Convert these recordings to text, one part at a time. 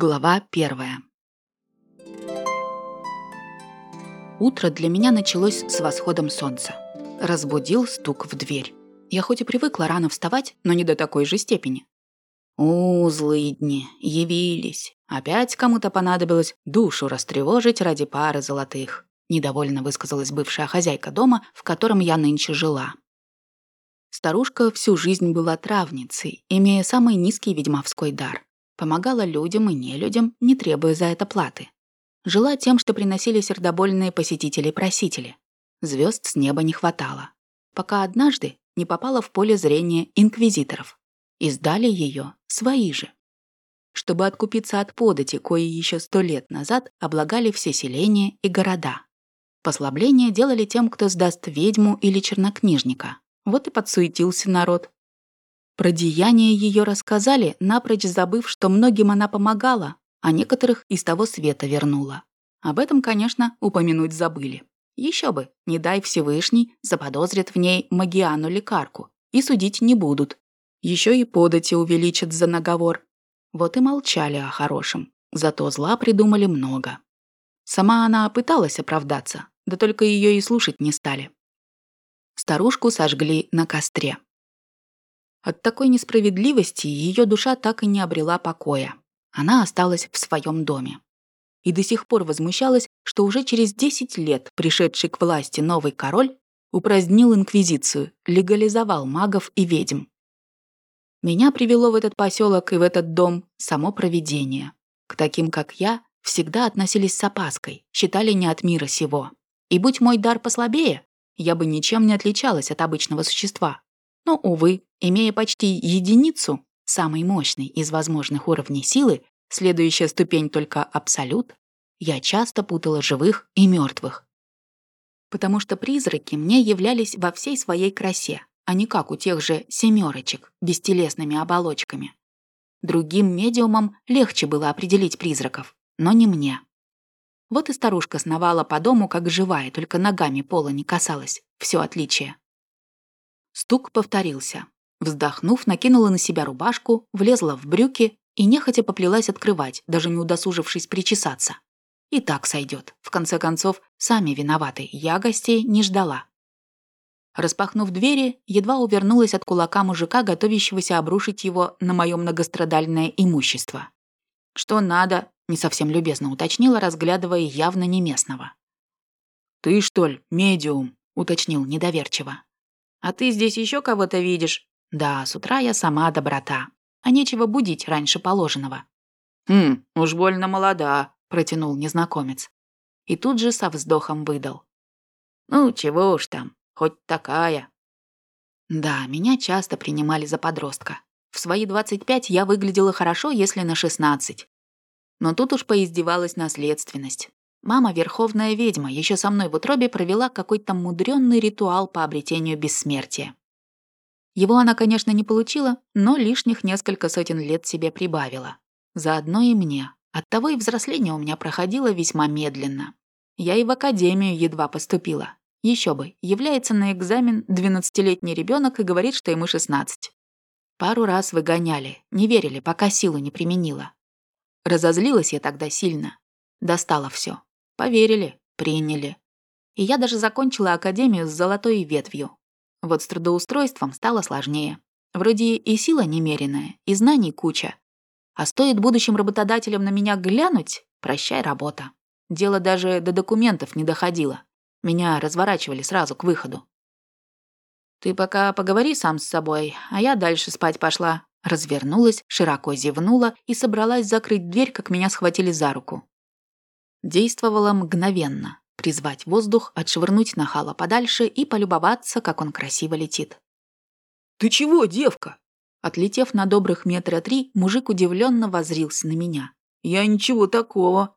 Глава первая. Утро для меня началось с восходом солнца. Разбудил стук в дверь. Я хоть и привыкла рано вставать, но не до такой же степени. У, злые дни, явились. Опять кому-то понадобилось душу растревожить ради пары золотых. Недовольно высказалась бывшая хозяйка дома, в котором я нынче жила. Старушка всю жизнь была травницей, имея самый низкий ведьмовской дар. Помогала людям и нелюдям, не требуя за это платы. Жила тем, что приносили сердобольные посетители-просители. Звезд с неба не хватало. Пока однажды не попала в поле зрения инквизиторов. И сдали ее свои же. Чтобы откупиться от подати, кои еще сто лет назад облагали все селения и города. Послабление делали тем, кто сдаст ведьму или чернокнижника. Вот и подсуетился народ, про деяния ее рассказали, напрочь забыв, что многим она помогала, а некоторых из того света вернула. Об этом, конечно, упомянуть забыли. Еще бы, не дай Всевышний, заподозрят в ней магиану-лекарку и судить не будут. Еще и подати увеличат за наговор. Вот и молчали о хорошем. Зато зла придумали много. Сама она пыталась оправдаться, да только ее и слушать не стали. Старушку сожгли на костре. От такой несправедливости ее душа так и не обрела покоя. Она осталась в своем доме. И до сих пор возмущалась, что уже через 10 лет пришедший к власти новый король упразднил инквизицию, легализовал магов и ведьм. Меня привело в этот поселок и в этот дом само провидение. К таким, как я, всегда относились с опаской, считали не от мира сего. И будь мой дар послабее, я бы ничем не отличалась от обычного существа. Но, увы, имея почти единицу, самый мощный из возможных уровней силы, следующая ступень только абсолют, я часто путала живых и мертвых. Потому что призраки мне являлись во всей своей красе, а не как у тех же семерочек, бестелесными оболочками. Другим медиумам легче было определить призраков, но не мне. Вот и старушка сновала по дому, как живая, только ногами пола не касалась. Все отличие. Стук повторился. Вздохнув, накинула на себя рубашку, влезла в брюки и нехотя поплелась открывать, даже не удосужившись причесаться. И так сойдет. В конце концов, сами виноваты, я гостей не ждала. Распахнув двери, едва увернулась от кулака мужика, готовящегося обрушить его на мое многострадальное имущество. «Что надо?» — не совсем любезно уточнила, разглядывая явно не местного. «Ты, что ли, медиум?» — уточнил недоверчиво. А ты здесь еще кого-то видишь? Да, с утра я сама доброта. А нечего будить раньше положенного. Хм, уж больно молода, протянул незнакомец. И тут же со вздохом выдал. Ну, чего уж там, хоть такая. Да, меня часто принимали за подростка. В свои 25 я выглядела хорошо, если на 16. Но тут уж поиздевалась наследственность. Мама, верховная ведьма, еще со мной в утробе провела какой-то мудренный ритуал по обретению бессмертия. Его она, конечно, не получила, но лишних несколько сотен лет себе прибавила. Заодно и мне. Оттого и взросление у меня проходило весьма медленно. Я и в академию едва поступила. Еще бы, является на экзамен 12-летний ребенок и говорит, что ему 16. Пару раз выгоняли, не верили, пока силу не применила. Разозлилась я тогда сильно. Достала все. Поверили, приняли. И я даже закончила академию с золотой ветвью. Вот с трудоустройством стало сложнее. Вроде и сила немеренная, и знаний куча. А стоит будущим работодателям на меня глянуть, прощай работа. Дело даже до документов не доходило. Меня разворачивали сразу к выходу. «Ты пока поговори сам с собой, а я дальше спать пошла». Развернулась, широко зевнула и собралась закрыть дверь, как меня схватили за руку. Действовала мгновенно. Призвать воздух, отшвырнуть нахала подальше и полюбоваться, как он красиво летит. «Ты чего, девка?» Отлетев на добрых метра три, мужик удивленно возрился на меня. «Я ничего такого».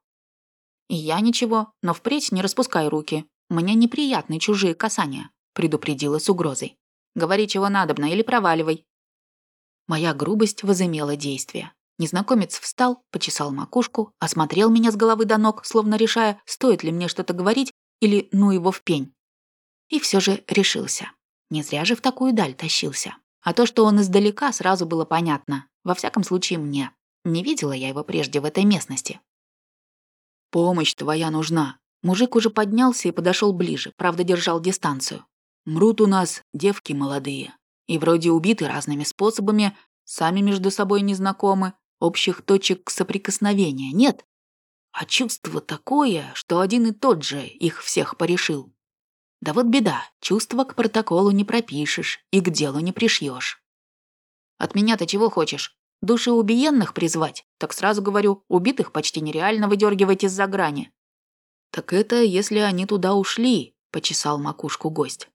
«И я ничего, но впредь не распускай руки. Мне неприятны чужие касания», — предупредила с угрозой. «Говори, чего надобно, или проваливай». Моя грубость возымела действие. Незнакомец встал, почесал макушку, осмотрел меня с головы до ног, словно решая, стоит ли мне что-то говорить или ну его в пень. И все же решился. Не зря же в такую даль тащился. А то, что он издалека, сразу было понятно. Во всяком случае, мне. Не видела я его прежде в этой местности. «Помощь твоя нужна». Мужик уже поднялся и подошел ближе, правда, держал дистанцию. «Мрут у нас девки молодые. И вроде убиты разными способами, сами между собой не знакомы, общих точек соприкосновения нет. А чувство такое, что один и тот же их всех порешил. Да вот беда, чувства к протоколу не пропишешь и к делу не пришьешь. От меня-то чего хочешь? Души убиенных призвать? Так сразу говорю, убитых почти нереально выдергивать из-за грани. Так это если они туда ушли, почесал макушку гость.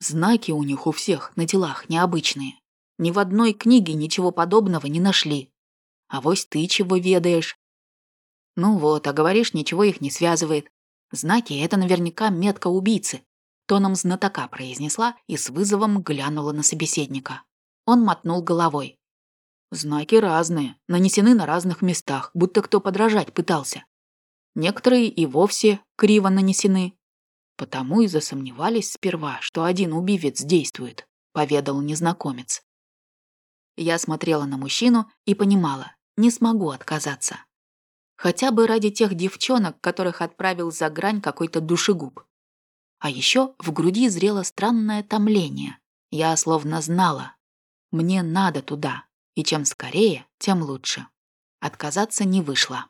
Знаки у них у всех на телах необычные. Ни в одной книге ничего подобного не нашли. А вось ты чего ведаешь? Ну вот, а говоришь, ничего их не связывает. Знаки — это наверняка метка убийцы. Тоном знатока произнесла и с вызовом глянула на собеседника. Он мотнул головой. Знаки разные, нанесены на разных местах, будто кто подражать пытался. Некоторые и вовсе криво нанесены. Потому и засомневались сперва, что один убивец действует, поведал незнакомец. Я смотрела на мужчину и понимала, не смогу отказаться. Хотя бы ради тех девчонок, которых отправил за грань какой-то душегуб. А еще в груди зрело странное томление. Я словно знала. Мне надо туда, и чем скорее, тем лучше. Отказаться не вышло.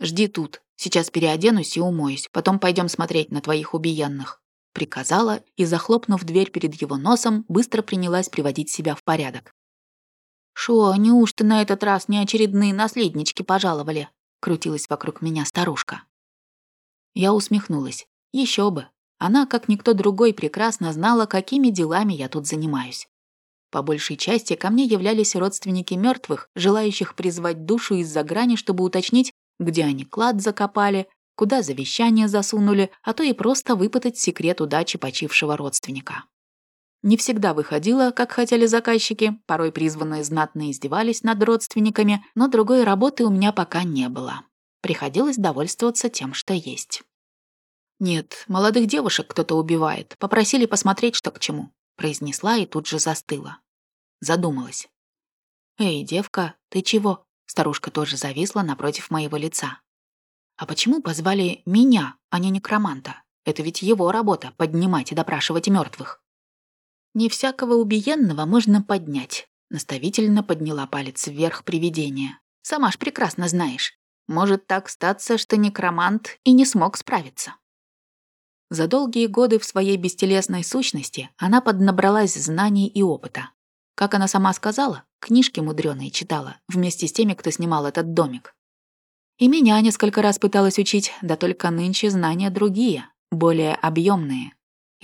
«Жди тут, сейчас переоденусь и умоюсь, потом пойдем смотреть на твоих убиенных», приказала и, захлопнув дверь перед его носом, быстро принялась приводить себя в порядок. «Шо, неужто на этот раз не очередные наследнички пожаловали?» крутилась вокруг меня старушка. Я усмехнулась. Еще бы. Она, как никто другой, прекрасно знала, какими делами я тут занимаюсь. По большей части ко мне являлись родственники мертвых, желающих призвать душу из-за грани, чтобы уточнить, где они клад закопали, куда завещание засунули, а то и просто выпытать секрет удачи почившего родственника. Не всегда выходило, как хотели заказчики, порой призванные знатно издевались над родственниками, но другой работы у меня пока не было. Приходилось довольствоваться тем, что есть. «Нет, молодых девушек кто-то убивает. Попросили посмотреть, что к чему», — произнесла и тут же застыла. Задумалась. «Эй, девка, ты чего?» Старушка тоже зависла напротив моего лица. «А почему позвали меня, а не некроманта? Это ведь его работа — поднимать и допрашивать мертвых. «Не всякого убиенного можно поднять», — наставительно подняла палец вверх привидение. «Сама ж прекрасно знаешь. Может так статься, что некромант и не смог справиться». За долгие годы в своей бестелесной сущности она поднабралась знаний и опыта. Как она сама сказала, книжки мудреные читала вместе с теми, кто снимал этот домик. И меня несколько раз пыталась учить, да только нынче знания другие, более объемные.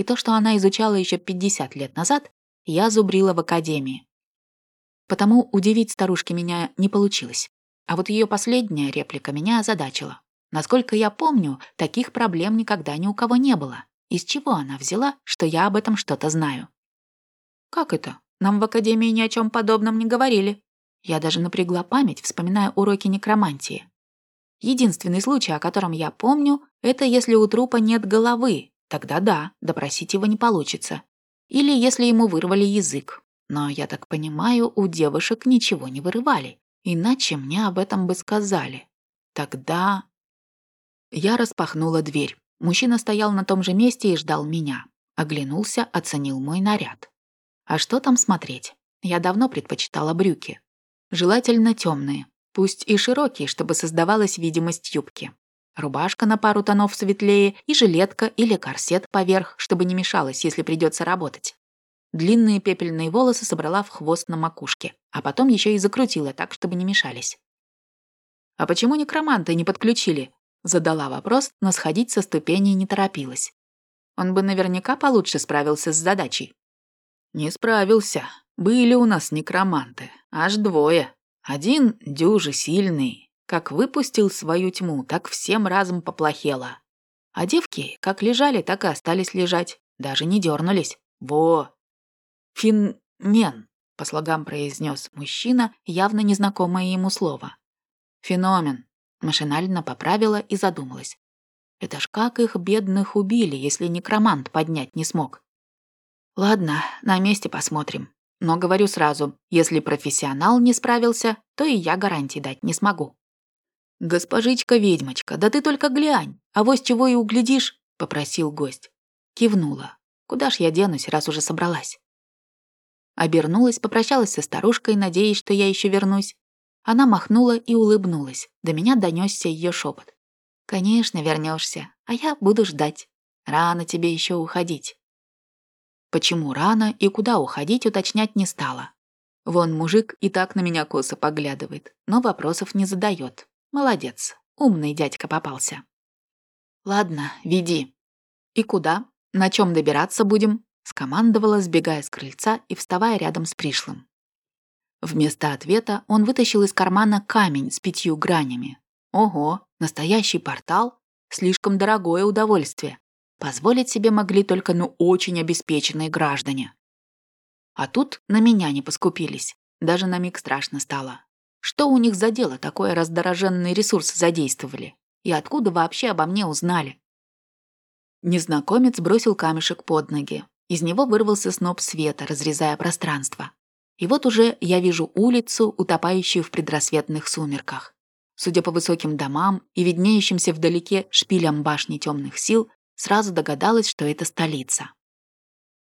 И то, что она изучала еще 50 лет назад, я зубрила в академии. Потому удивить старушки меня не получилось. А вот ее последняя реплика меня озадачила. Насколько я помню, таких проблем никогда ни у кого не было. Из чего она взяла, что я об этом что-то знаю? Как это? Нам в академии ни о чем подобном не говорили. Я даже напрягла память, вспоминая уроки некромантии. Единственный случай, о котором я помню, это если у трупа нет головы, Тогда да, допросить его не получится. Или если ему вырвали язык. Но, я так понимаю, у девушек ничего не вырывали. Иначе мне об этом бы сказали. Тогда... Я распахнула дверь. Мужчина стоял на том же месте и ждал меня. Оглянулся, оценил мой наряд. А что там смотреть? Я давно предпочитала брюки. Желательно темные, пусть и широкие, чтобы создавалась видимость юбки. Рубашка на пару тонов светлее и жилетка или корсет поверх, чтобы не мешалось, если придется работать. Длинные пепельные волосы собрала в хвост на макушке, а потом еще и закрутила так, чтобы не мешались. «А почему некроманты не подключили?» Задала вопрос, но сходить со ступеней не торопилась. Он бы наверняка получше справился с задачей. «Не справился. Были у нас некроманты. Аж двое. Один дюжи сильный, как выпустил свою тьму, так всем разом поплохело. А девки как лежали, так и остались лежать, даже не дернулись. Во! Финмен, по слогам произнес мужчина, явно незнакомое ему слово. Феномен. Машинально поправила и задумалась. Это ж как их бедных убили, если некромант поднять не смог. Ладно, на месте посмотрим. Но говорю сразу, если профессионал не справился, то и я гарантий дать не смогу. «Госпожичка-ведьмочка, да ты только глянь, а вось чего и углядишь», — попросил гость. Кивнула. «Куда ж я денусь, раз уже собралась?» Обернулась, попрощалась со старушкой, надеясь, что я еще вернусь. Она махнула и улыбнулась. До меня донесся ее шепот. «Конечно, вернешься, а я буду ждать. Рано тебе еще уходить». Почему рано и куда уходить, уточнять не стала. Вон мужик и так на меня косо поглядывает, но вопросов не задает. Молодец, умный дядька попался. Ладно, веди. И куда? На чем добираться будем? Скомандовала, сбегая с крыльца и вставая рядом с пришлым. Вместо ответа он вытащил из кармана камень с пятью гранями. Ого, настоящий портал? Слишком дорогое удовольствие. Позволить себе могли только ну очень обеспеченные граждане. А тут на меня не поскупились. Даже на миг страшно стало. Что у них за дело такое раздороженные ресурсы задействовали? И откуда вообще обо мне узнали? Незнакомец бросил камешек под ноги. Из него вырвался сноп света, разрезая пространство. И вот уже я вижу улицу, утопающую в предрассветных сумерках. Судя по высоким домам и виднеющимся вдалеке шпилям башни темных сил, сразу догадалась, что это столица.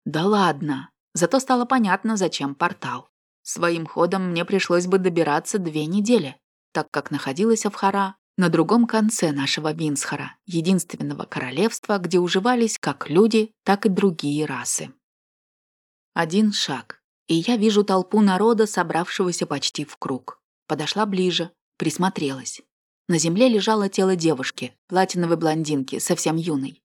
Да ладно, зато стало понятно, зачем портал. Своим ходом мне пришлось бы добираться две недели, так как находилась Авхара на другом конце нашего Винсхара, единственного королевства, где уживались как люди, так и другие расы. Один шаг, и я вижу толпу народа, собравшегося почти в круг. Подошла ближе, присмотрелась. На земле лежало тело девушки, платиновой блондинки, совсем юной.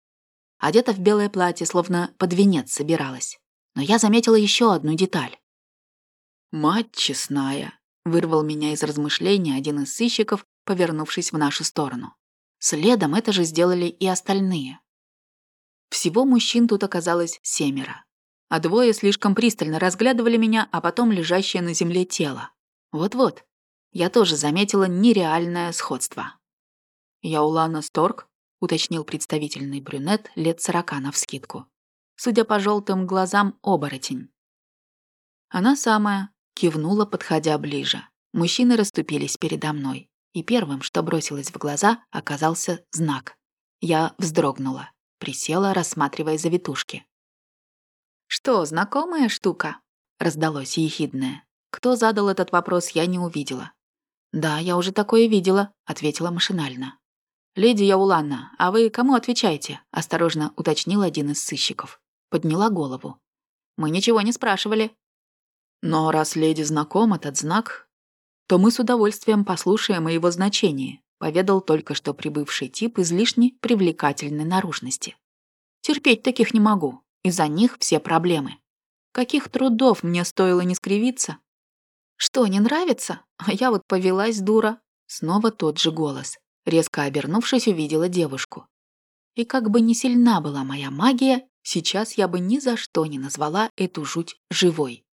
Одета в белое платье, словно под венец собиралась. Но я заметила еще одну деталь. «Мать честная!» — вырвал меня из размышлений один из сыщиков, повернувшись в нашу сторону. Следом это же сделали и остальные. Всего мужчин тут оказалось семеро. А двое слишком пристально разглядывали меня, а потом лежащее на земле тело. Вот-вот. Я тоже заметила нереальное сходство. «Я Улана Сторг», — уточнил представительный брюнет лет сорока навскидку. Судя по желтым глазам, оборотень. Она самая, Кивнула, подходя ближе. Мужчины расступились передо мной. И первым, что бросилось в глаза, оказался знак. Я вздрогнула. Присела, рассматривая завитушки. «Что, знакомая штука?» — раздалось ехидное. Кто задал этот вопрос, я не увидела. «Да, я уже такое видела», — ответила машинально. «Леди Яуланна, а вы кому отвечаете?» — осторожно уточнил один из сыщиков. Подняла голову. «Мы ничего не спрашивали», но раз леди знаком этот знак, то мы с удовольствием послушаем о его значении, поведал только что прибывший тип излишне привлекательной наружности. Терпеть таких не могу, из-за них все проблемы. Каких трудов мне стоило не скривиться? Что, не нравится? А я вот повелась, дура. Снова тот же голос. Резко обернувшись, увидела девушку. И как бы не сильна была моя магия, сейчас я бы ни за что не назвала эту жуть живой.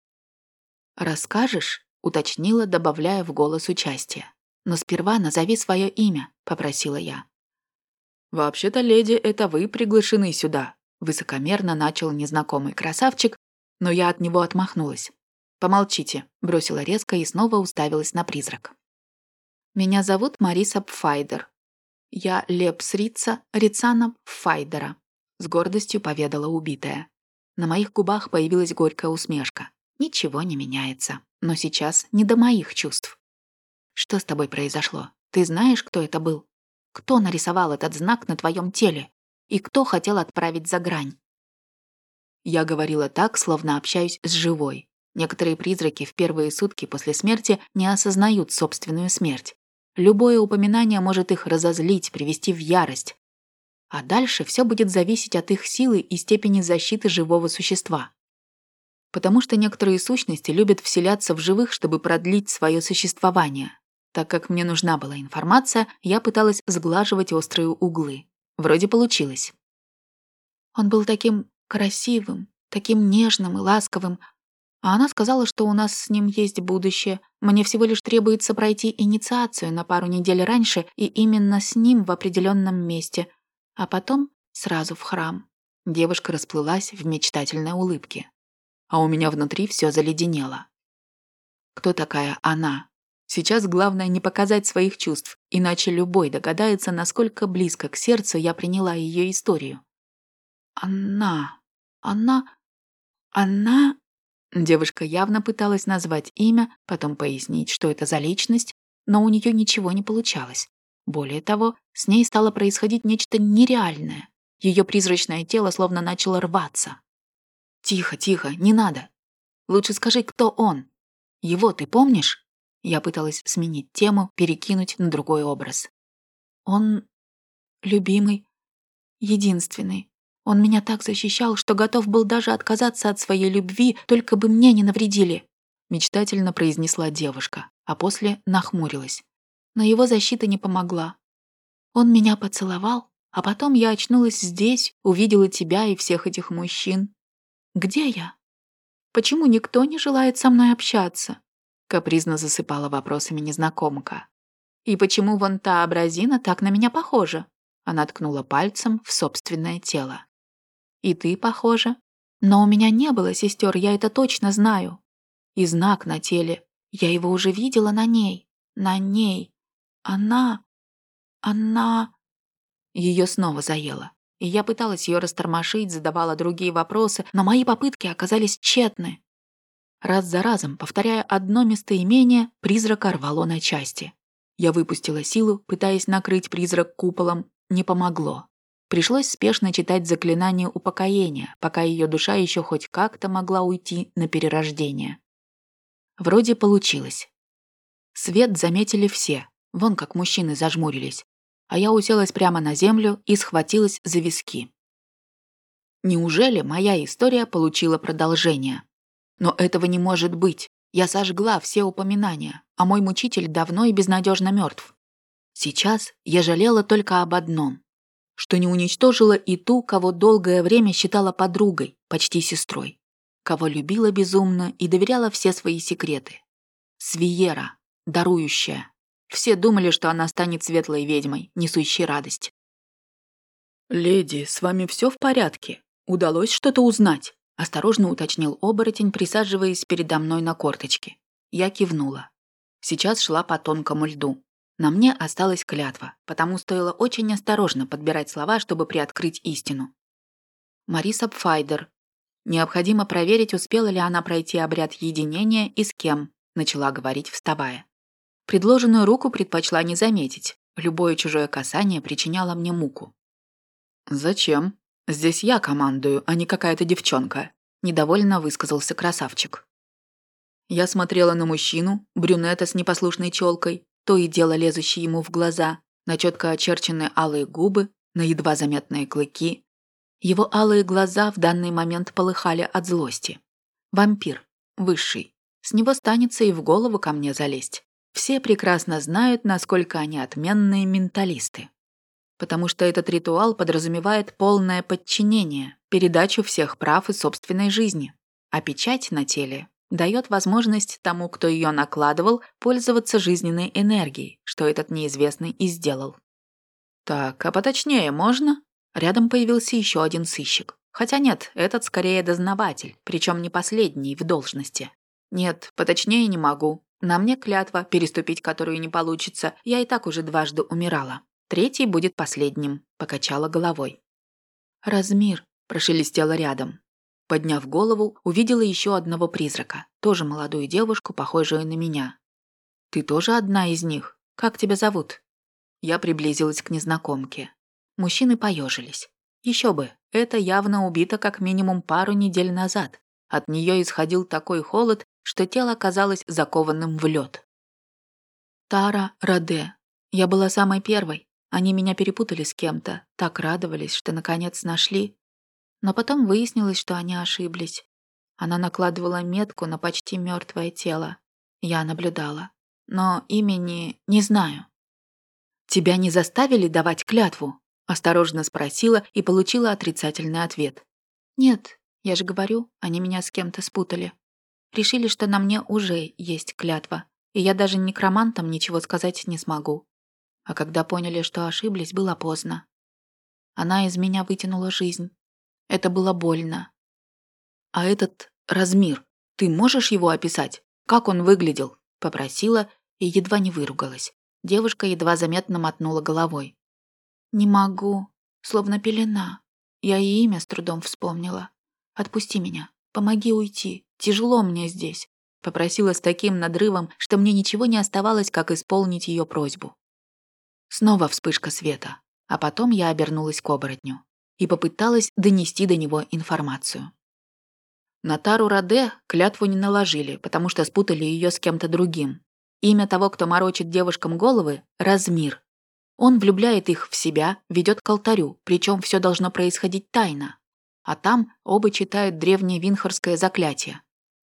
«Расскажешь?» — уточнила, добавляя в голос участие. «Но сперва назови свое имя», — попросила я. «Вообще-то, леди, это вы приглашены сюда», — высокомерно начал незнакомый красавчик, но я от него отмахнулась. «Помолчите», — бросила резко и снова уставилась на призрак. «Меня зовут Мариса Пфайдер. Я Лепсрица Рицана Пфайдера», — с гордостью поведала убитая. На моих губах появилась горькая усмешка. Ничего не меняется. Но сейчас не до моих чувств. Что с тобой произошло? Ты знаешь, кто это был? Кто нарисовал этот знак на твоем теле? И кто хотел отправить за грань? Я говорила так, словно общаюсь с живой. Некоторые призраки в первые сутки после смерти не осознают собственную смерть. Любое упоминание может их разозлить, привести в ярость. А дальше все будет зависеть от их силы и степени защиты живого существа потому что некоторые сущности любят вселяться в живых, чтобы продлить свое существование. Так как мне нужна была информация, я пыталась сглаживать острые углы. Вроде получилось. Он был таким красивым, таким нежным и ласковым, а она сказала, что у нас с ним есть будущее. Мне всего лишь требуется пройти инициацию на пару недель раньше и именно с ним в определенном месте, а потом сразу в храм. Девушка расплылась в мечтательной улыбке. А у меня внутри все заледенело. Кто такая она? Сейчас главное не показать своих чувств, иначе любой догадается, насколько близко к сердцу я приняла ее историю. Она... Она... Она... Девушка явно пыталась назвать имя, потом пояснить, что это за личность, но у нее ничего не получалось. Более того, с ней стало происходить нечто нереальное. Ее призрачное тело словно начало рваться. «Тихо, тихо, не надо. Лучше скажи, кто он. Его ты помнишь?» Я пыталась сменить тему, перекинуть на другой образ. «Он любимый, единственный. Он меня так защищал, что готов был даже отказаться от своей любви, только бы мне не навредили», мечтательно произнесла девушка, а после нахмурилась. Но его защита не помогла. Он меня поцеловал, а потом я очнулась здесь, увидела тебя и всех этих мужчин. Где я? Почему никто не желает со мной общаться? Капризно засыпала вопросами незнакомка. И почему вон та абразина так на меня похожа? Она ткнула пальцем в собственное тело. И ты похожа. Но у меня не было сестер, я это точно знаю. И знак на теле. Я его уже видела на ней. На ней. Она... Она... Ее снова заело. И я пыталась ее растормошить, задавала другие вопросы, но мои попытки оказались тщетны. Раз за разом, повторяя одно местоимение, призрака рвало на части. Я выпустила силу, пытаясь накрыть призрак куполом. Не помогло. Пришлось спешно читать заклинание упокоения, пока ее душа еще хоть как-то могла уйти на перерождение. Вроде получилось. Свет заметили все, вон как мужчины зажмурились, а я уселась прямо на землю и схватилась за виски. Неужели моя история получила продолжение? Но этого не может быть. Я сожгла все упоминания, а мой мучитель давно и безнадежно мертв. Сейчас я жалела только об одном что не уничтожила и ту, кого долгое время считала подругой, почти сестрой, кого любила безумно и доверяла все свои секреты. Свиера, дарующая. Все думали, что она станет светлой ведьмой, несущей радость. «Леди, с вами все в порядке? Удалось что-то узнать?» Осторожно уточнил оборотень, присаживаясь передо мной на корточки. Я кивнула. Сейчас шла по тонкому льду. На мне осталась клятва, потому стоило очень осторожно подбирать слова, чтобы приоткрыть истину. Мариса Пфайдер. Необходимо проверить, успела ли она пройти обряд единения и с кем, начала говорить, вставая. Предложенную руку предпочла не заметить. Любое чужое касание причиняло мне муку. «Зачем? Здесь я командую, а не какая-то девчонка», недовольно высказался красавчик. Я смотрела на мужчину, брюнета с непослушной челкой, то и дело лезущий ему в глаза, на четко очерченные алые губы, на едва заметные клыки. Его алые глаза в данный момент полыхали от злости. Вампир, высший. С него станется и в голову ко мне залезть. Все прекрасно знают, насколько они отменные менталисты. Потому что этот ритуал подразумевает полное подчинение, передачу всех прав и собственной жизни. А печать на теле дает возможность тому, кто ее накладывал, пользоваться жизненной энергией, что этот неизвестный и сделал. Так, а поточнее можно? Рядом появился еще один сыщик. Хотя нет, этот скорее дознаватель, причем не последний в должности. Нет, поточнее не могу. На мне клятва, переступить которую не получится. Я и так уже дважды умирала. Третий будет последним, покачала головой. Размир прошелестело рядом. Подняв голову, увидела еще одного призрака, тоже молодую девушку, похожую на меня. «Ты тоже одна из них? Как тебя зовут?» Я приблизилась к незнакомке. Мужчины поежились. Еще бы, это явно убито как минимум пару недель назад. От нее исходил такой холод, что тело казалось закованным в лед. Тара Раде. Я была самой первой. Они меня перепутали с кем-то, так радовались, что наконец нашли. Но потом выяснилось, что они ошиблись. Она накладывала метку на почти мертвое тело. Я наблюдала. Но имени не знаю. «Тебя не заставили давать клятву?» Осторожно спросила и получила отрицательный ответ. «Нет, я же говорю, они меня с кем-то спутали. Решили, что на мне уже есть клятва, и я даже некромантам ничего сказать не смогу. А когда поняли, что ошиблись, было поздно. Она из меня вытянула жизнь. Это было больно. А этот Размир, ты можешь его описать? Как он выглядел?» — попросила и едва не выругалась. Девушка едва заметно мотнула головой. «Не могу. Словно пелена. Я и имя с трудом вспомнила. Отпусти меня. Помоги уйти. Тяжело мне здесь», — попросила с таким надрывом, что мне ничего не оставалось, как исполнить ее просьбу. Снова вспышка света, а потом я обернулась к оборотню и попыталась донести до него информацию. На Тару Раде клятву не наложили, потому что спутали ее с кем-то другим. Имя того, кто морочит девушкам головы – Размир. Он влюбляет их в себя, ведет к алтарю, причем все должно происходить тайно. А там оба читают древнее винхорское заклятие.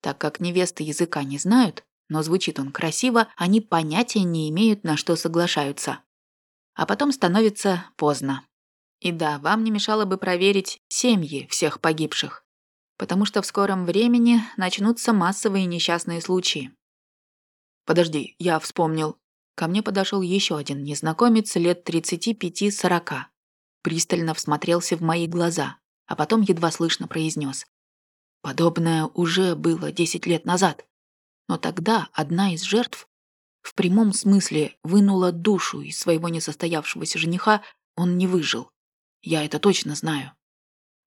Так как невесты языка не знают, но звучит он красиво, они понятия не имеют, на что соглашаются. А потом становится поздно. И да, вам не мешало бы проверить семьи всех погибших, потому что в скором времени начнутся массовые несчастные случаи. Подожди, я вспомнил. Ко мне подошел еще один незнакомец лет 35-40. Пристально всмотрелся в мои глаза, а потом едва слышно произнес. Подобное уже было 10 лет назад. Но тогда одна из жертв в прямом смысле вынула душу из своего несостоявшегося жениха, он не выжил. Я это точно знаю.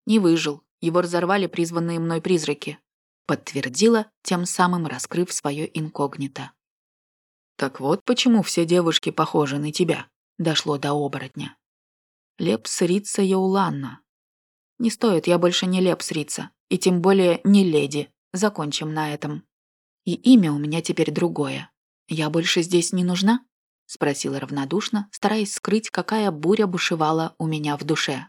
Не выжил. Его разорвали призванные мной призраки. Подтвердила, тем самым раскрыв свое инкогнито. Так вот почему все девушки похожи на тебя. Дошло до оборотня. Лепс Рица Яуланна. Не стоит, я больше не Лепс. И тем более не леди. Закончим на этом. И имя у меня теперь другое. Я больше здесь не нужна? — спросила равнодушно, стараясь скрыть, какая буря бушевала у меня в душе.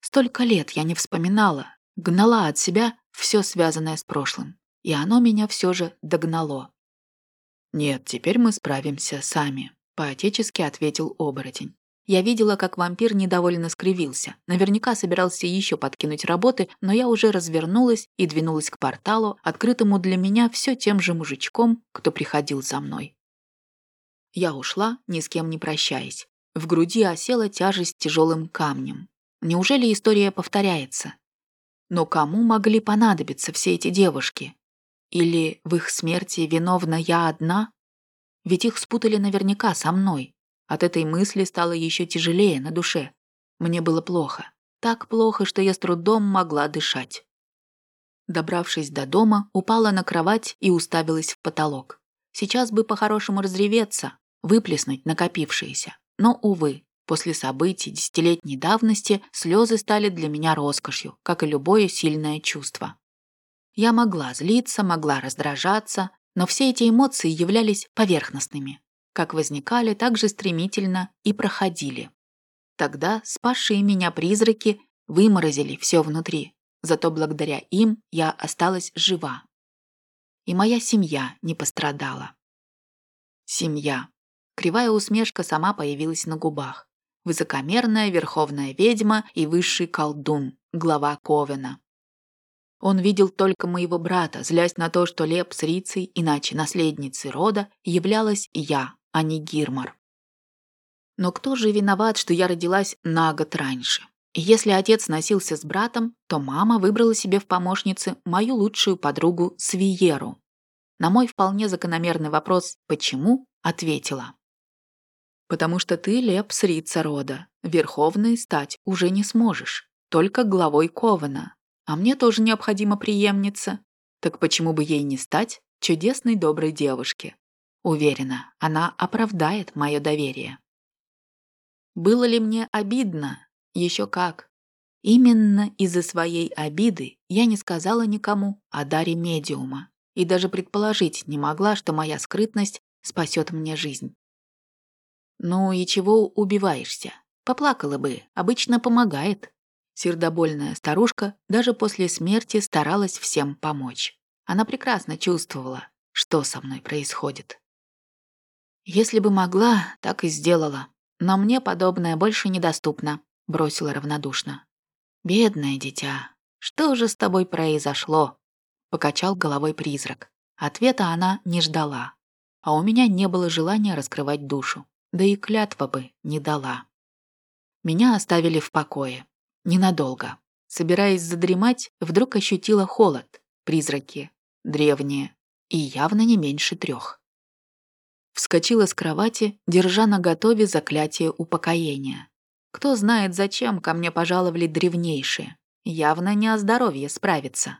Столько лет я не вспоминала, гнала от себя все связанное с прошлым, и оно меня все же догнало. «Нет, теперь мы справимся сами», — поотечески ответил оборотень. Я видела, как вампир недовольно скривился. Наверняка собирался еще подкинуть работы, но я уже развернулась и двинулась к порталу, открытому для меня все тем же мужичком, кто приходил за мной. Я ушла, ни с кем не прощаясь. В груди осела тяжесть тяжелым камнем. Неужели история повторяется? Но кому могли понадобиться все эти девушки? Или в их смерти виновна я одна? Ведь их спутали наверняка со мной. От этой мысли стало еще тяжелее на душе. Мне было плохо. Так плохо, что я с трудом могла дышать. Добравшись до дома, упала на кровать и уставилась в потолок. Сейчас бы по-хорошему разреветься, выплеснуть накопившееся. Но, увы, после событий десятилетней давности слезы стали для меня роскошью, как и любое сильное чувство. Я могла злиться, могла раздражаться, но все эти эмоции являлись поверхностными. Как возникали, так же стремительно и проходили. Тогда спасшие меня призраки выморозили все внутри, зато благодаря им я осталась жива. И моя семья не пострадала. Семья. Кривая усмешка сама появилась на губах. Высокомерная верховная ведьма и высший колдун, глава Ковена. Он видел только моего брата, злясь на то, что Леп с Рицей, иначе наследницей рода, являлась я, а не Гирмар. Но кто же виноват, что я родилась на год раньше? Если отец носился с братом, то мама выбрала себе в помощнице мою лучшую подругу Свиеру. На мой вполне закономерный вопрос «почему?» ответила потому что ты лепс рица рода. Верховной стать уже не сможешь, только главой Кована. А мне тоже необходима преемница. Так почему бы ей не стать чудесной доброй девушке? Уверена, она оправдает мое доверие. Было ли мне обидно? Еще как. Именно из-за своей обиды я не сказала никому о даре медиума и даже предположить не могла, что моя скрытность спасет мне жизнь. «Ну и чего убиваешься? Поплакала бы, обычно помогает». Сердобольная старушка даже после смерти старалась всем помочь. Она прекрасно чувствовала, что со мной происходит. «Если бы могла, так и сделала. Но мне подобное больше недоступно», — бросила равнодушно. «Бедное дитя, что же с тобой произошло?» — покачал головой призрак. Ответа она не ждала, а у меня не было желания раскрывать душу да и клятва бы не дала. Меня оставили в покое. Ненадолго. Собираясь задремать, вдруг ощутила холод. призраки, древние и явно не меньше трех. Вскочила с кровати, держа на готове заклятие упокоения. Кто знает, зачем ко мне пожаловали древнейшие. Явно не о здоровье справиться.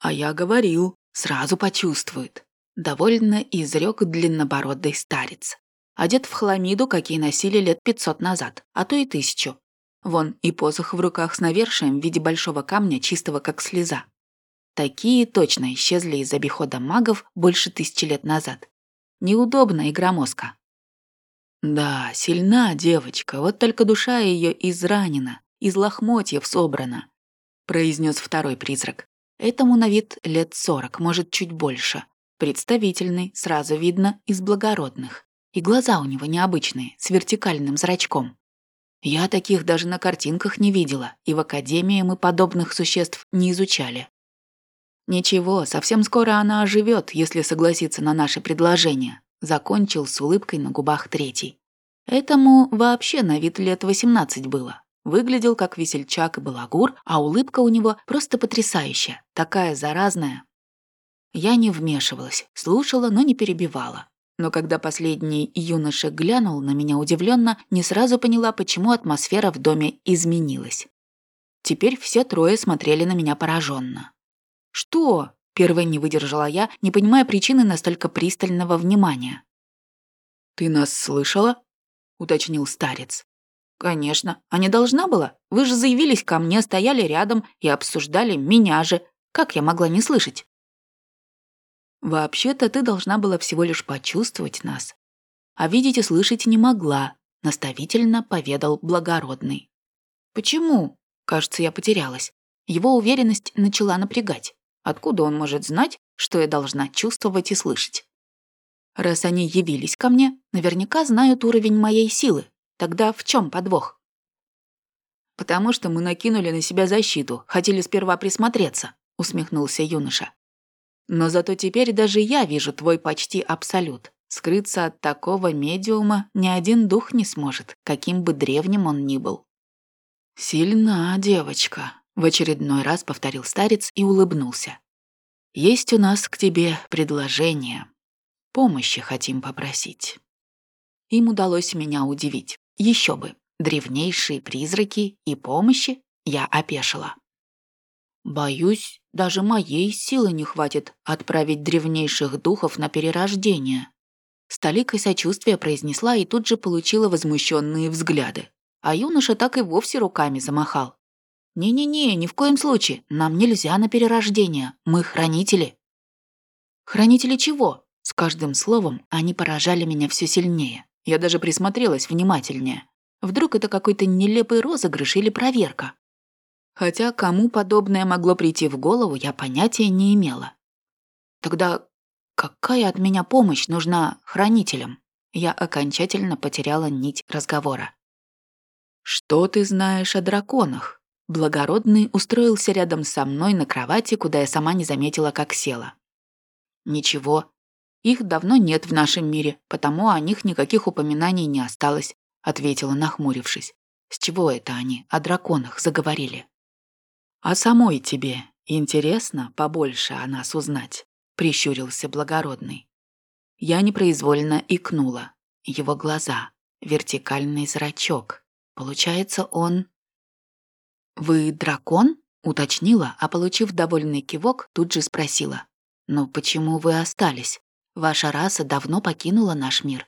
А я говорил, сразу почувствует. Довольно изрек длиннобородый старец. Одет в хламиду, какие носили лет пятьсот назад, а то и тысячу. Вон и посох в руках с навершием в виде большого камня, чистого как слеза. Такие точно исчезли из обихода магов больше тысячи лет назад. Неудобно и громоздко. Да, сильна девочка, вот только душа ее изранена, из лохмотьев собрана, произнес второй призрак. Этому на вид лет сорок, может, чуть больше. Представительный, сразу видно, из благородных. И глаза у него необычные, с вертикальным зрачком. Я таких даже на картинках не видела, и в академии мы подобных существ не изучали. Ничего, совсем скоро она оживет, если согласится на наше предложение. Закончил с улыбкой на губах третий. Этому вообще на вид лет 18 было. Выглядел как весельчак и балагур, а улыбка у него просто потрясающая, такая заразная. Я не вмешивалась, слушала, но не перебивала. Но когда последний юноша глянул на меня удивленно, не сразу поняла, почему атмосфера в доме изменилась. Теперь все трое смотрели на меня пораженно. «Что?» — первой не выдержала я, не понимая причины настолько пристального внимания. «Ты нас слышала?» — уточнил старец. «Конечно. А не должна была? Вы же заявились ко мне, стояли рядом и обсуждали меня же. Как я могла не слышать?» «Вообще-то ты должна была всего лишь почувствовать нас. А видеть и слышать не могла», — наставительно поведал благородный. «Почему?» Кажется, я потерялась. Его уверенность начала напрягать. Откуда он может знать, что я должна чувствовать и слышать? Раз они явились ко мне, наверняка знают уровень моей силы, Тогда в чем подвох? Потому что мы накинули на себя защиту, хотели сперва присмотреться, усмехнулся юноша. Но зато теперь даже я вижу твой почти абсолют. Скрыться от такого медиума ни один дух не сможет, каким бы древним он ни был. «Сильна девочка», — в очередной раз повторил старец и улыбнулся. «Есть у нас к тебе предложение. Помощи хотим попросить». Им удалось меня удивить. Еще бы, древнейшие призраки и помощи я опешила. Боюсь, даже моей силы не хватит отправить древнейших духов на перерождение. С толикой сочувствия произнесла и тут же получила возмущенные взгляды. А юноша так и вовсе руками замахал. «Не-не-не, ни в коем случае, нам нельзя на перерождение, мы хранители». «Хранители чего?» С каждым словом они поражали меня все сильнее. Я даже присмотрелась внимательнее. Вдруг это какой-то нелепый розыгрыш или проверка. Хотя кому подобное могло прийти в голову, я понятия не имела. Тогда какая от меня помощь нужна хранителям? Я окончательно потеряла нить разговора. «Что ты знаешь о драконах?» Благородный устроился рядом со мной на кровати, куда я сама не заметила, как села. «Ничего, их давно нет в нашем мире, потому о них никаких упоминаний не осталось», — ответила, нахмурившись. «С чего это они о драконах заговорили?» «А самой тебе интересно побольше о нас узнать?» — прищурился благородный. Я непроизвольно икнула. Его глаза, вертикальный зрачок. Получается, он... «Вы дракон?» — уточнила, а, получив довольный кивок, тут же спросила. «Но почему вы остались? Ваша раса давно покинула наш мир.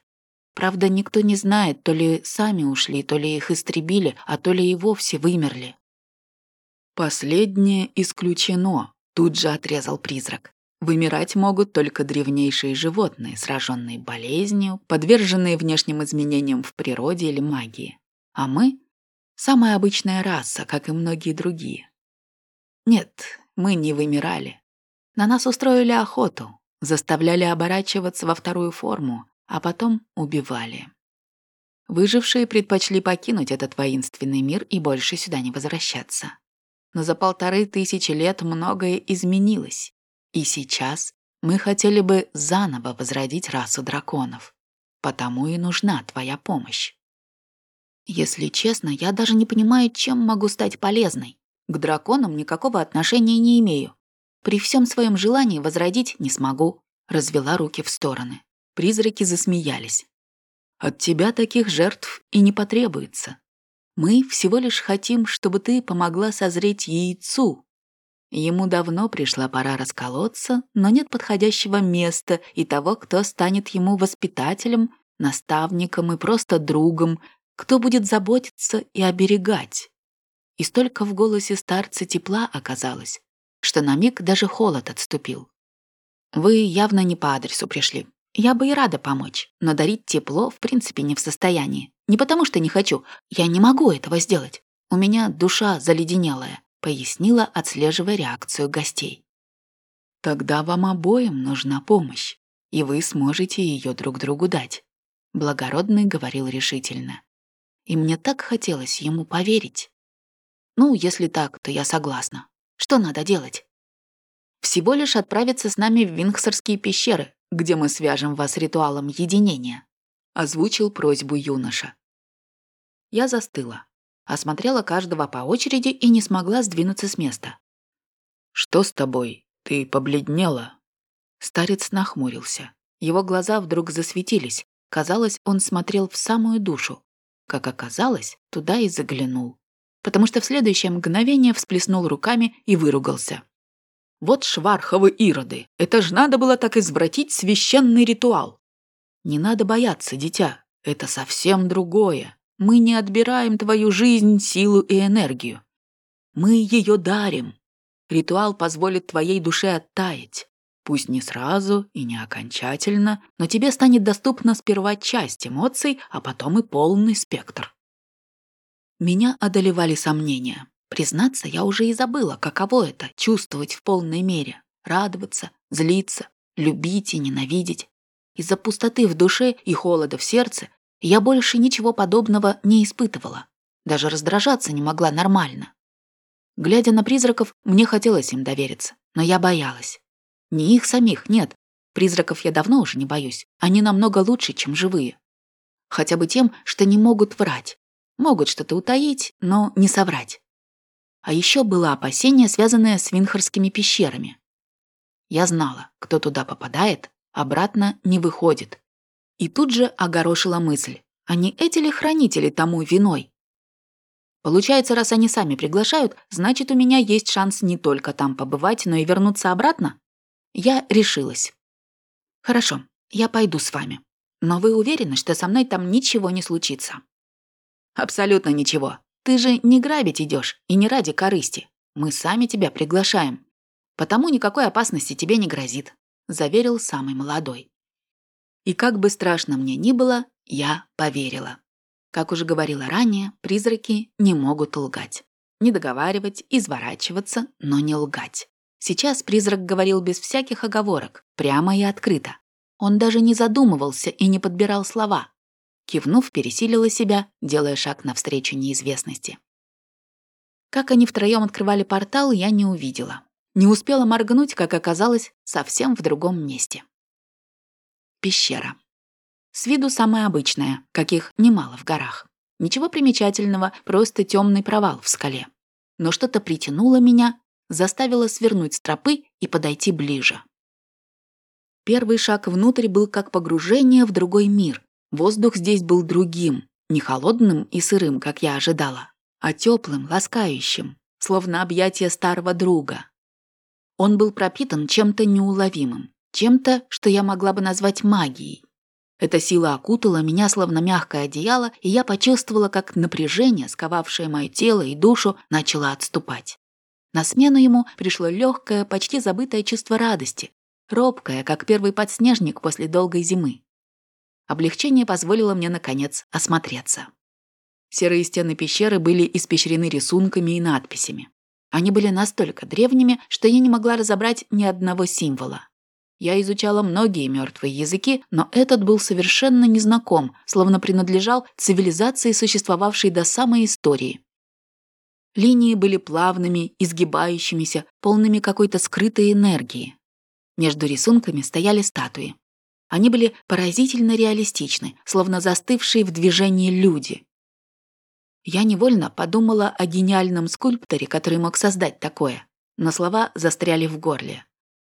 Правда, никто не знает, то ли сами ушли, то ли их истребили, а то ли и вовсе вымерли. Последнее исключено, тут же отрезал призрак. Вымирать могут только древнейшие животные, сраженные болезнью, подверженные внешним изменениям в природе или магии. А мы — самая обычная раса, как и многие другие. Нет, мы не вымирали. На нас устроили охоту, заставляли оборачиваться во вторую форму, а потом убивали. Выжившие предпочли покинуть этот воинственный мир и больше сюда не возвращаться. Но за полторы тысячи лет многое изменилось, и сейчас мы хотели бы заново возродить расу драконов. Потому и нужна твоя помощь. Если честно, я даже не понимаю, чем могу стать полезной. К драконам никакого отношения не имею. При всем своем желании возродить не смогу. Развела руки в стороны. Призраки засмеялись. От тебя таких жертв и не потребуется. Мы всего лишь хотим, чтобы ты помогла созреть яйцу. Ему давно пришла пора расколоться, но нет подходящего места и того, кто станет ему воспитателем, наставником и просто другом, кто будет заботиться и оберегать. И столько в голосе старца тепла оказалось, что на миг даже холод отступил. Вы явно не по адресу пришли. Я бы и рада помочь, но дарить тепло в принципе не в состоянии. Не потому что не хочу, я не могу этого сделать. У меня душа заледенелая, пояснила, отслеживая реакцию гостей. Тогда вам обоим нужна помощь, и вы сможете ее друг другу дать. Благородный говорил решительно. И мне так хотелось ему поверить. Ну, если так, то я согласна. Что надо делать? Всего лишь отправиться с нами в Вингсорские пещеры, где мы свяжем вас ритуалом единения», — озвучил просьбу юноша. Я застыла, осмотрела каждого по очереди и не смогла сдвинуться с места. «Что с тобой? Ты побледнела?» Старец нахмурился. Его глаза вдруг засветились. Казалось, он смотрел в самую душу. Как оказалось, туда и заглянул. Потому что в следующее мгновение всплеснул руками и выругался. Вот шварховы ироды. Это ж надо было так извратить священный ритуал. Не надо бояться, дитя. Это совсем другое. Мы не отбираем твою жизнь, силу и энергию. Мы ее дарим. Ритуал позволит твоей душе оттаять. Пусть не сразу и не окончательно, но тебе станет доступна сперва часть эмоций, а потом и полный спектр. Меня одолевали сомнения. Признаться, я уже и забыла, каково это — чувствовать в полной мере. Радоваться, злиться, любить и ненавидеть. Из-за пустоты в душе и холода в сердце я больше ничего подобного не испытывала. Даже раздражаться не могла нормально. Глядя на призраков, мне хотелось им довериться, но я боялась. Не их самих, нет. Призраков я давно уже не боюсь. Они намного лучше, чем живые. Хотя бы тем, что не могут врать. Могут что-то утаить, но не соврать. А еще было опасение, связанное с Винхарскими пещерами. Я знала, кто туда попадает, обратно не выходит. И тут же огорошила мысль, а не эти ли хранители тому виной? Получается, раз они сами приглашают, значит, у меня есть шанс не только там побывать, но и вернуться обратно? Я решилась. Хорошо, я пойду с вами. Но вы уверены, что со мной там ничего не случится? Абсолютно ничего. Ты же не грабить идешь и не ради корысти. Мы сами тебя приглашаем. Потому никакой опасности тебе не грозит», — заверил самый молодой. И как бы страшно мне ни было, я поверила. Как уже говорила ранее, призраки не могут лгать. Не договаривать, изворачиваться, но не лгать. Сейчас призрак говорил без всяких оговорок, прямо и открыто. Он даже не задумывался и не подбирал слова. Кивнув, пересилила себя, делая шаг навстречу неизвестности. Как они втроем открывали портал, я не увидела. Не успела моргнуть, как оказалось, совсем в другом месте. Пещера. С виду самая обычная, каких немало в горах. Ничего примечательного, просто темный провал в скале. Но что-то притянуло меня, заставило свернуть с тропы и подойти ближе. Первый шаг внутрь был как погружение в другой мир, Воздух здесь был другим, не холодным и сырым, как я ожидала, а теплым, ласкающим, словно объятие старого друга. Он был пропитан чем-то неуловимым, чем-то, что я могла бы назвать магией. Эта сила окутала меня, словно мягкое одеяло, и я почувствовала, как напряжение, сковавшее мое тело и душу, начало отступать. На смену ему пришло легкое, почти забытое чувство радости, робкое, как первый подснежник после долгой зимы. Облегчение позволило мне, наконец, осмотреться. Серые стены пещеры были испещрены рисунками и надписями. Они были настолько древними, что я не могла разобрать ни одного символа. Я изучала многие мертвые языки, но этот был совершенно незнаком, словно принадлежал цивилизации, существовавшей до самой истории. Линии были плавными, изгибающимися, полными какой-то скрытой энергии. Между рисунками стояли статуи. Они были поразительно реалистичны, словно застывшие в движении люди. Я невольно подумала о гениальном скульпторе, который мог создать такое. но слова застряли в горле.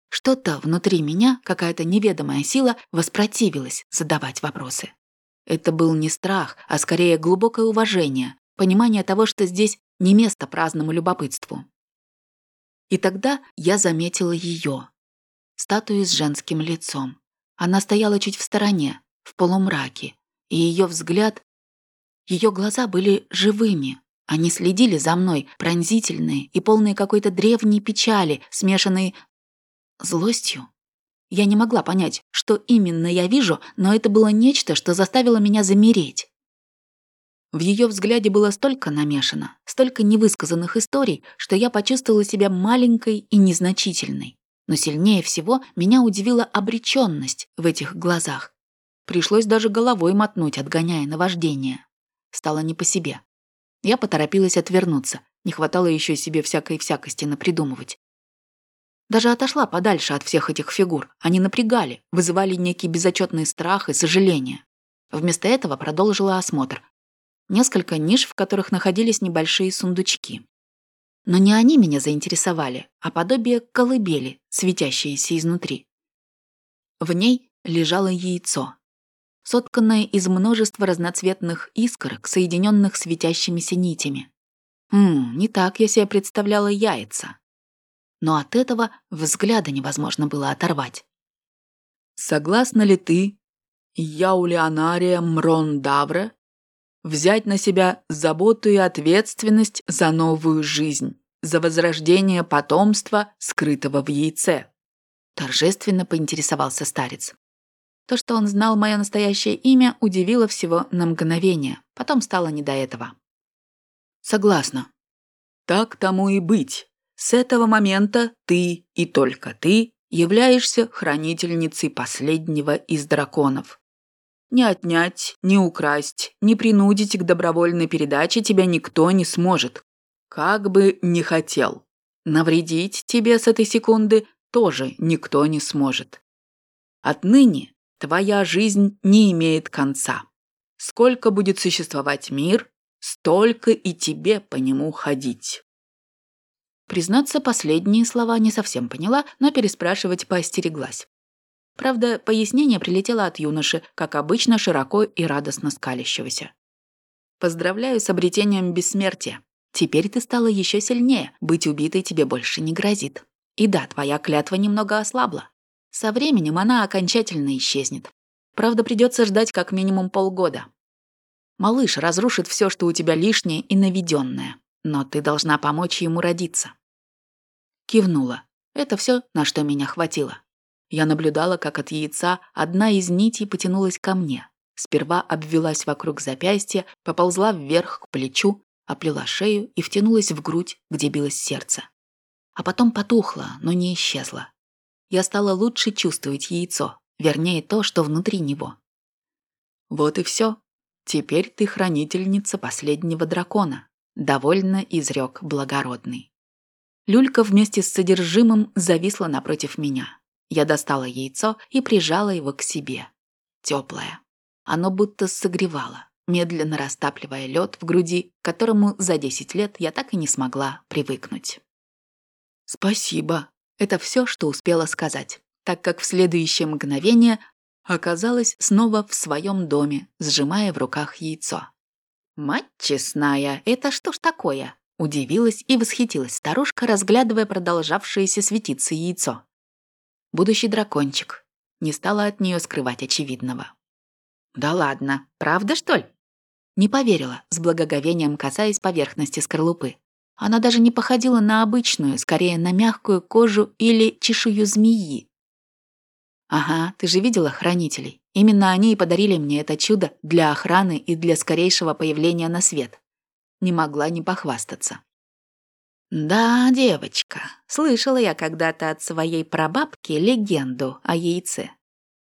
Что-то внутри меня, какая-то неведомая сила, воспротивилась задавать вопросы. Это был не страх, а скорее глубокое уважение, понимание того, что здесь не место праздному любопытству. И тогда я заметила ее, статую с женским лицом. Она стояла чуть в стороне, в полумраке, и ее взгляд... Ее глаза были живыми. Они следили за мной, пронзительные и полные какой-то древней печали, смешанной злостью. Я не могла понять, что именно я вижу, но это было нечто, что заставило меня замереть. В ее взгляде было столько намешано, столько невысказанных историй, что я почувствовала себя маленькой и незначительной. Но сильнее всего меня удивила обреченность в этих глазах. Пришлось даже головой мотнуть, отгоняя наваждение. Стало не по себе. Я поторопилась отвернуться. Не хватало еще себе всякой всякости напридумывать. Даже отошла подальше от всех этих фигур. Они напрягали, вызывали некий безотчетный страх и сожаление. Вместо этого продолжила осмотр. Несколько ниш, в которых находились небольшие сундучки. Но не они меня заинтересовали, а подобие колыбели, светящиеся изнутри. В ней лежало яйцо, сотканное из множества разноцветных искорок, соединенных светящимися нитями. Хм, не так я себе представляла яйца. Но от этого взгляда невозможно было оторвать. «Согласна ли ты, Яулианария Мрондавра, взять на себя заботу и ответственность за новую жизнь, за возрождение потомства, скрытого в яйце. Торжественно поинтересовался старец. То, что он знал мое настоящее имя, удивило всего на мгновение. Потом стало не до этого. Согласна. Так тому и быть. С этого момента ты и только ты являешься хранительницей последнего из драконов. Не отнять, не украсть, не принудить к добровольной передаче тебя никто не сможет. Как бы не хотел. Навредить тебе с этой секунды тоже никто не сможет. Отныне твоя жизнь не имеет конца. Сколько будет существовать мир, столько и тебе по нему ходить. Признаться, последние слова не совсем поняла, но переспрашивать поостереглась. Правда, пояснение прилетело от юноши, как обычно, широко и радостно скалящегося. «Поздравляю с обретением бессмертия. Теперь ты стала еще сильнее, быть убитой тебе больше не грозит. И да, твоя клятва немного ослабла. Со временем она окончательно исчезнет. Правда, придется ждать как минимум полгода. Малыш разрушит все, что у тебя лишнее и наведенное, но ты должна помочь ему родиться». Кивнула. Это все, на что меня хватило. Я наблюдала, как от яйца одна из нитей потянулась ко мне. Сперва обвелась вокруг запястья, поползла вверх к плечу, оплела шею и втянулась в грудь, где билось сердце. А потом потухла, но не исчезла. Я стала лучше чувствовать яйцо, вернее то, что внутри него. Вот и все. Теперь ты хранительница последнего дракона, довольно изрек благородный. Люлька вместе с содержимым зависла напротив меня. Я достала яйцо и прижала его к себе. Теплое. Оно будто согревало, медленно растапливая лед в груди, к которому за 10 лет я так и не смогла привыкнуть. «Спасибо», — это все, что успела сказать, так как в следующее мгновение оказалась снова в своем доме, сжимая в руках яйцо. «Мать честная, это что ж такое?» Удивилась и восхитилась старушка, разглядывая продолжавшееся светиться яйцо будущий дракончик. Не стала от нее скрывать очевидного. «Да ладно, правда, что ли?» Не поверила, с благоговением касаясь поверхности скорлупы. Она даже не походила на обычную, скорее на мягкую кожу или чешую змеи. «Ага, ты же видела хранителей. Именно они и подарили мне это чудо для охраны и для скорейшего появления на свет». Не могла не похвастаться. «Да, девочка, слышала я когда-то от своей прабабки легенду о яйце.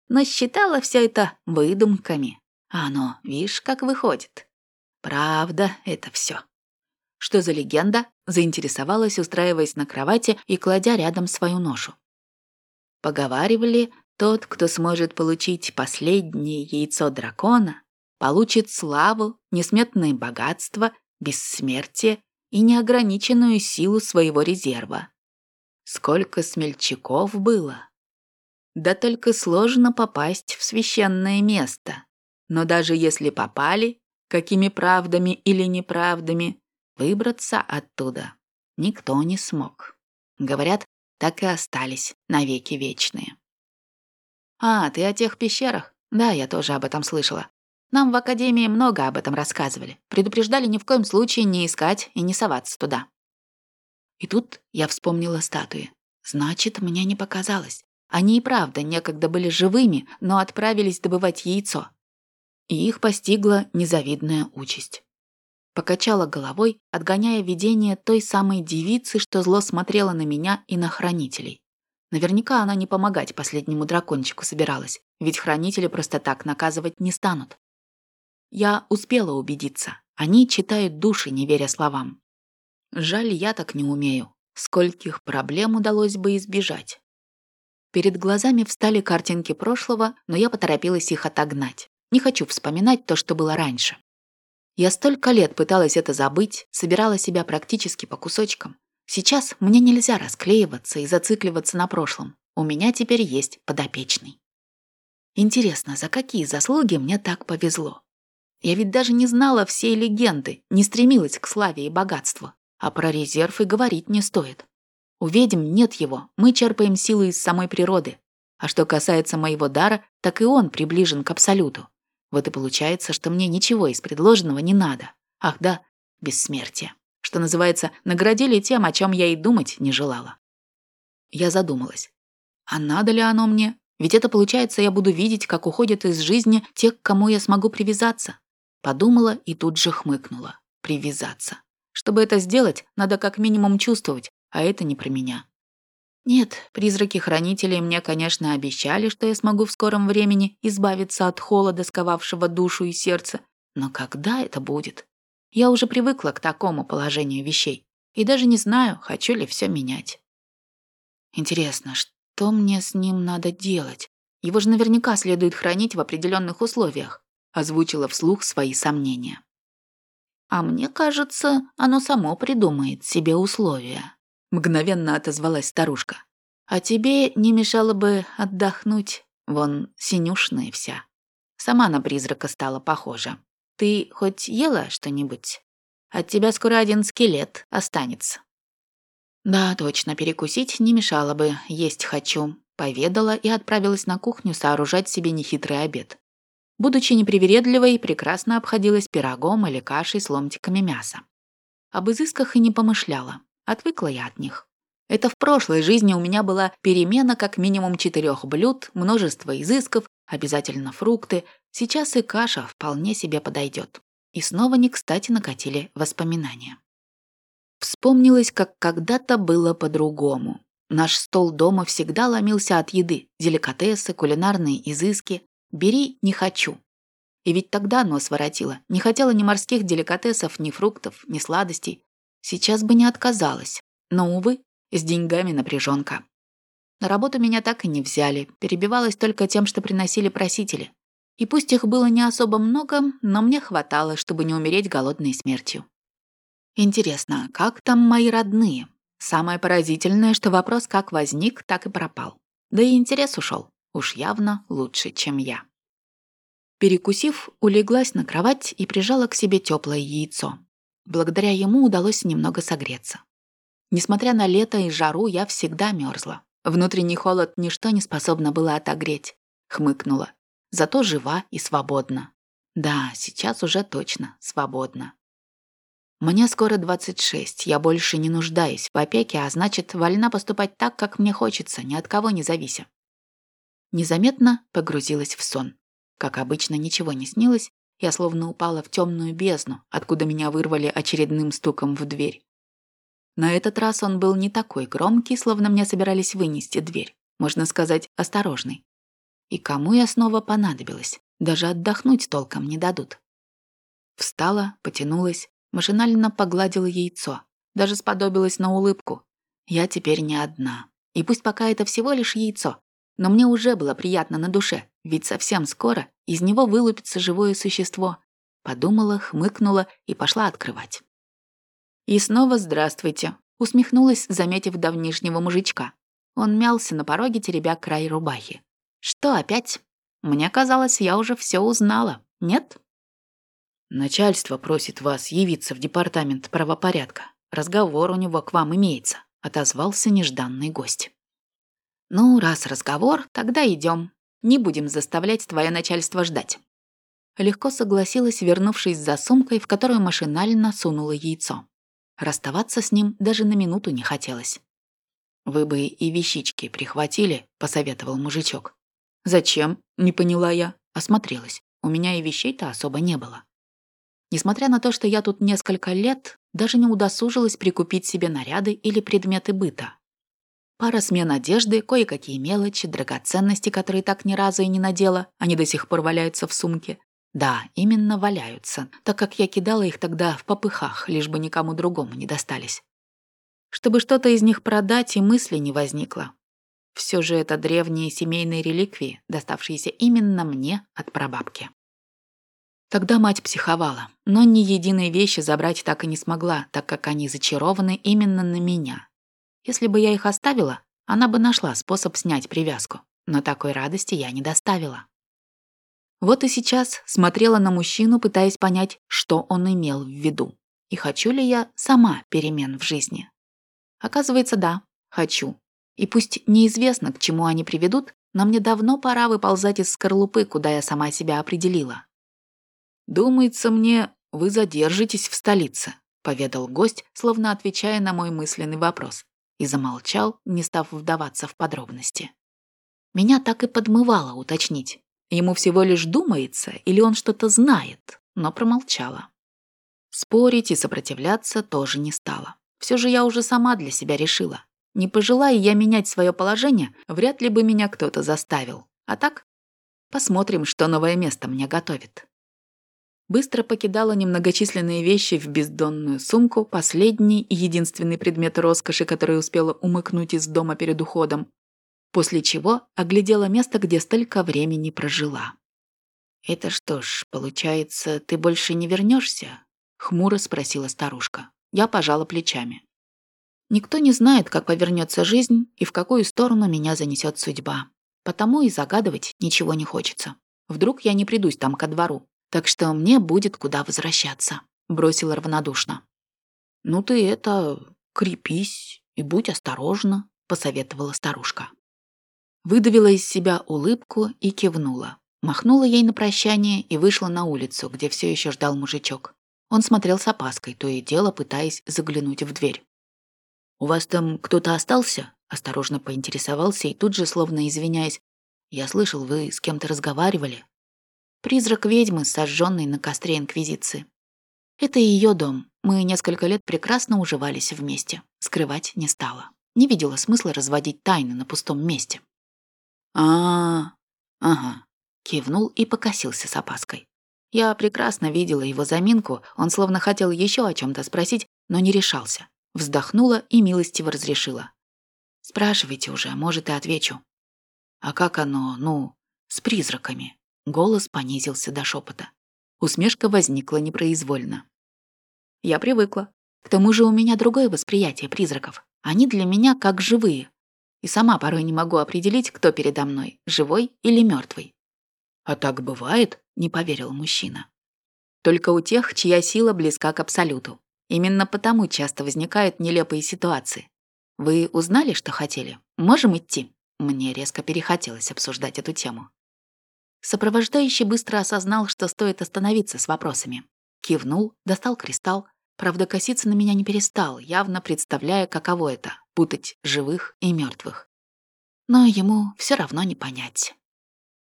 Но считала все это выдумками. А оно, видишь, как выходит. Правда это все. «Что за легенда?» – заинтересовалась, устраиваясь на кровати и кладя рядом свою ношу. Поговаривали, тот, кто сможет получить последнее яйцо дракона, получит славу, несметные богатства, бессмертие и неограниченную силу своего резерва. Сколько смельчаков было. Да только сложно попасть в священное место. Но даже если попали, какими правдами или неправдами, выбраться оттуда никто не смог. Говорят, так и остались навеки вечные. «А, ты о тех пещерах? Да, я тоже об этом слышала. Нам в академии много об этом рассказывали. Предупреждали ни в коем случае не искать и не соваться туда. И тут я вспомнила статуи. Значит, мне не показалось. Они и правда некогда были живыми, но отправились добывать яйцо. И их постигла незавидная участь. Покачала головой, отгоняя видение той самой девицы, что зло смотрела на меня и на хранителей. Наверняка она не помогать последнему дракончику собиралась, ведь хранители просто так наказывать не станут. Я успела убедиться. Они читают души, не веря словам. Жаль, я так не умею. Скольких проблем удалось бы избежать. Перед глазами встали картинки прошлого, но я поторопилась их отогнать. Не хочу вспоминать то, что было раньше. Я столько лет пыталась это забыть, собирала себя практически по кусочкам. Сейчас мне нельзя расклеиваться и зацикливаться на прошлом. У меня теперь есть подопечный. Интересно, за какие заслуги мне так повезло? Я ведь даже не знала всей легенды, не стремилась к славе и богатству. А про резерв и говорить не стоит. У ведьм нет его, мы черпаем силу из самой природы. А что касается моего дара, так и он приближен к абсолюту. Вот и получается, что мне ничего из предложенного не надо. Ах да, бессмертие. Что называется, наградили тем, о чем я и думать не желала. Я задумалась. А надо ли оно мне? Ведь это получается, я буду видеть, как уходят из жизни те, к кому я смогу привязаться. Подумала и тут же хмыкнула. Привязаться. Чтобы это сделать, надо как минимум чувствовать, а это не про меня. Нет, призраки-хранители мне, конечно, обещали, что я смогу в скором времени избавиться от холода, сковавшего душу и сердце. Но когда это будет? Я уже привыкла к такому положению вещей и даже не знаю, хочу ли все менять. Интересно, что мне с ним надо делать? Его же наверняка следует хранить в определенных условиях, озвучила вслух свои сомнения. А мне кажется, оно само придумает себе условия. Мгновенно отозвалась старушка. А тебе не мешало бы отдохнуть. Вон, синюшная вся. Сама на призрака стала похожа. Ты хоть ела что-нибудь? От тебя скоро один скелет останется. Да, точно, перекусить не мешало бы, есть хочу. Поведала и отправилась на кухню сооружать себе нехитрый обед. Будучи непривередливой, прекрасно обходилась пирогом или кашей с ломтиками мяса. Об изысках и не помышляла. Отвыкла я от них. Это в прошлой жизни у меня была перемена как минимум четырех блюд, множество изысков, обязательно фрукты. Сейчас и каша вполне себе подойдет. И снова не кстати накатили воспоминания. Вспомнилось, как когда-то было по-другому. Наш стол дома всегда ломился от еды, деликатесы, кулинарные изыски. «Бери, не хочу». И ведь тогда нос воротила. Не хотела ни морских деликатесов, ни фруктов, ни сладостей. Сейчас бы не отказалась. Но, увы, с деньгами напряженка. На работу меня так и не взяли. Перебивалась только тем, что приносили просители. И пусть их было не особо много, но мне хватало, чтобы не умереть голодной смертью. Интересно, как там мои родные? Самое поразительное, что вопрос как возник, так и пропал. Да и интерес ушел. Уж явно лучше, чем я. Перекусив, улеглась на кровать и прижала к себе теплое яйцо. Благодаря ему удалось немного согреться. Несмотря на лето и жару, я всегда мерзла. Внутренний холод ничто не способно было отогреть. Хмыкнула. Зато жива и свободна. Да, сейчас уже точно свободна. Мне скоро 26, я больше не нуждаюсь в опеке, а значит, вольна поступать так, как мне хочется, ни от кого не завися. Незаметно погрузилась в сон. Как обычно, ничего не снилось, я словно упала в темную бездну, откуда меня вырвали очередным стуком в дверь. На этот раз он был не такой громкий, словно мне собирались вынести дверь. Можно сказать, осторожный. И кому я снова понадобилась? Даже отдохнуть толком не дадут. Встала, потянулась, машинально погладила яйцо. Даже сподобилась на улыбку. Я теперь не одна. И пусть пока это всего лишь яйцо, но мне уже было приятно на душе, ведь совсем скоро из него вылупится живое существо. Подумала, хмыкнула и пошла открывать. И снова здравствуйте. Усмехнулась, заметив давнишнего мужичка. Он мялся на пороге, теребя край рубахи. «Что опять? Мне казалось, я уже все узнала. Нет?» «Начальство просит вас явиться в департамент правопорядка. Разговор у него к вам имеется», — отозвался нежданный гость. «Ну, раз разговор, тогда идем. Не будем заставлять твое начальство ждать». Легко согласилась, вернувшись за сумкой, в которую машинально сунула яйцо. Расставаться с ним даже на минуту не хотелось. «Вы бы и вещички прихватили», — посоветовал мужичок. «Зачем?» — не поняла я. Осмотрелась. У меня и вещей-то особо не было. Несмотря на то, что я тут несколько лет, даже не удосужилась прикупить себе наряды или предметы быта. Пара смен одежды, кое-какие мелочи, драгоценности, которые так ни разу и не надела, они до сих пор валяются в сумке. Да, именно валяются, так как я кидала их тогда в попыхах, лишь бы никому другому не достались. Чтобы что-то из них продать, и мысли не возникло. Все же это древние семейные реликвии, доставшиеся именно мне от прабабки. Тогда мать психовала, но ни единой вещи забрать так и не смогла, так как они зачарованы именно на меня. Если бы я их оставила, она бы нашла способ снять привязку, но такой радости я не доставила. Вот и сейчас смотрела на мужчину, пытаясь понять, что он имел в виду. И хочу ли я сама перемен в жизни? Оказывается, да, хочу. И пусть неизвестно, к чему они приведут, но мне давно пора выползать из скорлупы, куда я сама себя определила. «Думается мне, вы задержитесь в столице», — поведал гость, словно отвечая на мой мысленный вопрос, и замолчал, не став вдаваться в подробности. Меня так и подмывало уточнить, Ему всего лишь думается или он что-то знает, но промолчала. Спорить и сопротивляться тоже не стала. Все же я уже сама для себя решила. Не пожелая я менять свое положение, вряд ли бы меня кто-то заставил. А так, посмотрим, что новое место мне готовит. Быстро покидала немногочисленные вещи в бездонную сумку, последний и единственный предмет роскоши, который успела умыкнуть из дома перед уходом, после чего оглядела место, где столько времени прожила. «Это что ж, получается, ты больше не вернешься? хмуро спросила старушка. Я пожала плечами. Никто не знает, как повернется жизнь и в какую сторону меня занесет судьба. Потому и загадывать ничего не хочется. Вдруг я не придусь там ко двору. Так что мне будет куда возвращаться», — бросила равнодушно. «Ну ты это, крепись и будь осторожна», — посоветовала старушка. Выдавила из себя улыбку и кивнула. Махнула ей на прощание и вышла на улицу, где все еще ждал мужичок. Он смотрел с опаской, то и дело пытаясь заглянуть в дверь. «У вас там кто-то остался?» Осторожно поинтересовался и тут же, словно извиняясь, «Я слышал, вы с кем-то разговаривали?» «Призрак ведьмы, сожженный на костре Инквизиции. Это ее дом. Мы несколько лет прекрасно уживались вместе. Скрывать не стала. Не видела смысла разводить тайны на пустом месте а, Ага. Кивнул и покосился с опаской. Я прекрасно видела его заминку, он словно хотел еще о чем то спросить, но не решался. Вздохнула и милостиво разрешила. «Спрашивайте уже, может, и отвечу». «А как оно, ну, с призраками?» Голос понизился до шепота. Усмешка возникла непроизвольно. «Я привыкла. К тому же у меня другое восприятие призраков. Они для меня как живые, и сама порой не могу определить, кто передо мной, живой или мертвый. «А так бывает?» — не поверил мужчина. «Только у тех, чья сила близка к абсолюту. Именно потому часто возникают нелепые ситуации. Вы узнали, что хотели? Можем идти?» Мне резко перехотелось обсуждать эту тему. Сопровождающий быстро осознал, что стоит остановиться с вопросами. Кивнул, достал кристалл, правда, коситься на меня не перестал, явно представляя, каково это путать живых и мертвых. Но ему все равно не понять.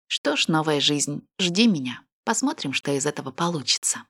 Что ж, новая жизнь, жди меня. Посмотрим, что из этого получится.